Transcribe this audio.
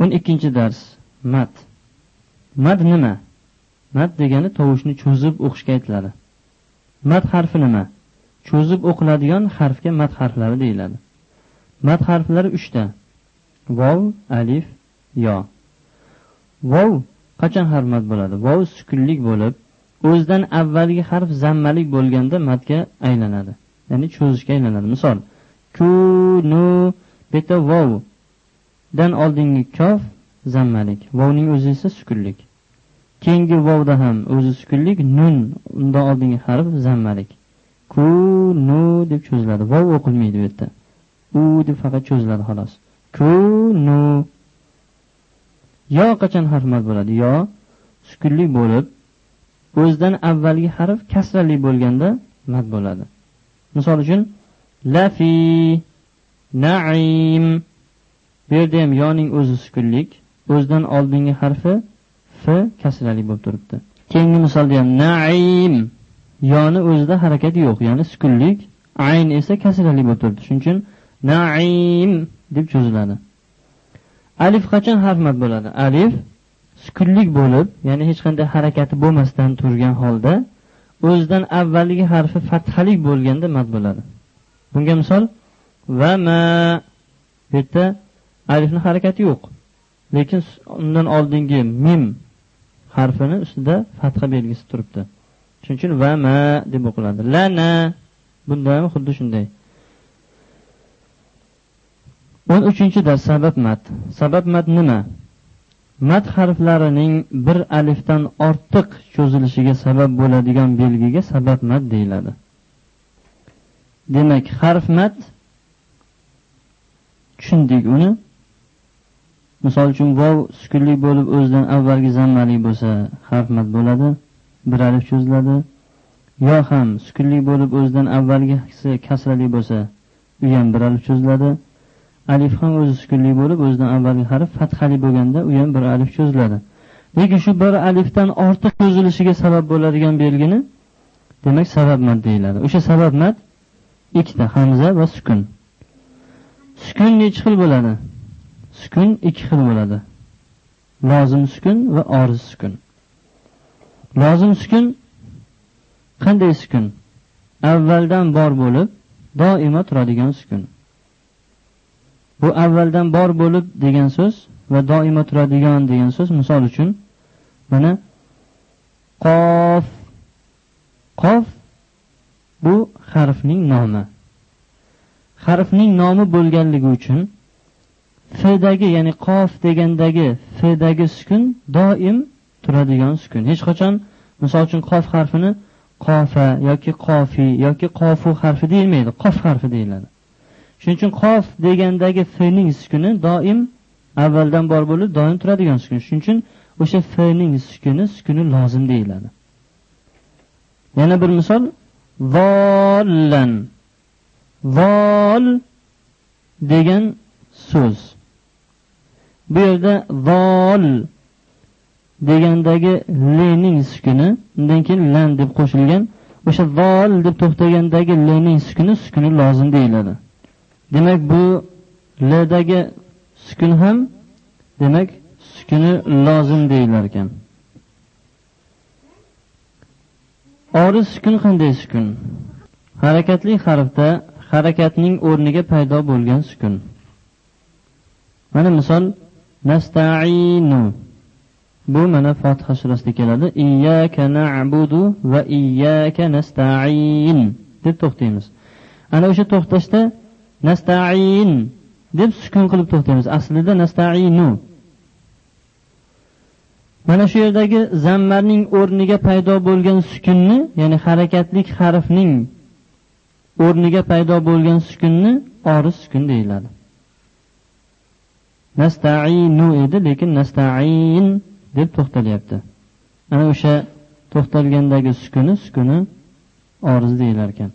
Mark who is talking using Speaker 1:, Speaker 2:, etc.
Speaker 1: o'n ikkinchi dars. Mat mad nima? Mad degani tovushni cho'zib o'qishga aytiladi. Mad harfi nima? Cho'zib o'qiladigan harfga mad harflari deyiladi. Mad harflari uchta. Vov alif yo. Vov qachon harf mad bo'ladi? Vov sukunlik bo'lib o'zidan avvalgi harf zammalik bo'lganda madga aylanadi. Ya'ni cho'zishga aylanadi. Misol ku nu bu yerda dan oldingi kof zammalik. Vovning o'zi esa sukunlik. Keyingi vovda ham o'zi sukunlik nun undan oldingi harf zammalik. Ku nu deb cho'ziladi. Vov o'qilmaydi bu yerda. U deb faqat cho'ziladi xolos. Ku nu. Yo qachon harf mad bo'ladi? Yo sukunlik bo'lib o'zidan avvalgi harf kasrali bo'lganda mad bo'ladi. Misol uchun lafi naim. Bu yerda ham yoning o'zi sukunlik o'zidan oldingi harfi f kasrali bo'lib turibdi. Keyingi misolda ham naim yoni o'zida harakat yo'q ya'ni sukunlik ayn esa kasrali bo'lib turibdi. Shuning uchun naim deb cho'ziladi. Alif qachon harf mad bo'ladi? Alif sukunlik bo'lib ya'ni hech qanday harakati bo'lmasdan turgan holda o'zidan avvalgi harfi fathalik bo'lganda mad bo'ladi. Bunga misol va ma bu yerda alifni harakati yo'q. Lekin undan oldingi mim harfini ustida fatha belgisi turibdi. Shuning uchun va ma deb o'qiladi. Lana bunda ham xuddi shunday. O'n uchinchi dars sabab mat sabab mat nima? Mat harflarining bir alifdan ortiq cho'zilishiga sabab bo'ladigan belgiga sabab mat deyiladi. Demak harf mat tushundik uni. Misol uchun vov sukunli bo'lib o'zidan avvalgi zammali bo'lsa harf mat bo'ladi bir alif cho'ziladi. Yo ham sukunli bo'lib o'zidan avvalgisi kasrali bo'lsa u ham bir alif cho'ziladi. Alif ham o'zi sukunli bo'lib o'zidan avvalgi harf fathali bo'lganda u ham bir alif cho'ziladi. Lekin shu bir alifdan ortiq cho'zilishiga sabab bo'ladigan belgini demak sababmad deyiladi. O'sha sababmad ikkita hamza va sukun. Sukun nechi xil bo'ladi? Sukun ikki xil bo'ladi. Lozim sukun va oriz sukun. Lozim sukun qanday sukun? Avvaldan bor bo'lib doimo turadigan sukun. Bu avvaldan bor bo'lib degan so'z va doimo turadigan degan so'z misol uchun mana qof. Qof bu harfning nomi. Harfning nomi bo'lganligi uchun fdagi ya'ni qof degandagi fdagi sukun doim turadigan sukun. Hech qachon misol uchun qof harfini qofa yoki qofi yoki qofu harfi deyilmaydi qof harfi deyiladi. Shuning uchun qof degandagi fning sukuni doim avvaldan bor bo'lib doim turadigan sukun. Shuning uchun o'sha fning sukuni sukuni lozim deyiladi. Yana bir misol vollan. Vol degan so'z. Bu yerda vol degandagi lening sukuni undan keyin lan deb qo'shilgan o'sha vol deb to'xtagandagi lening sukuni sukuni lozim deyiladi. Demak bu ldagi sukun ham demak sukuni lozim deyilar ekan. Oriz sukun qanday sukun? Harakatli harfda harakatning o'rniga paydo bo'lgan sukun. Mana misol nastainu. Bu mana fotiha surasida keladi. Iyyaka na'budu va iyyaka nasta'in. Deb to'xtaymiz. Ana o'sha to'xtashda nastain deb sukun qilib to'xtaymiz. Aslida nastainu. Mana shu yerdagi zammarning o'rniga paydo bo'lgan sukunni ya'ni harakatlik harfning o'rniga paydo bo'lgan sukunni oriz sukun deyiladi. Nastainu edi lekin nastain deb to'xtalyapti. Ana o'sha to'xtalgandagi sukuni sukuni oriz deyilar ekan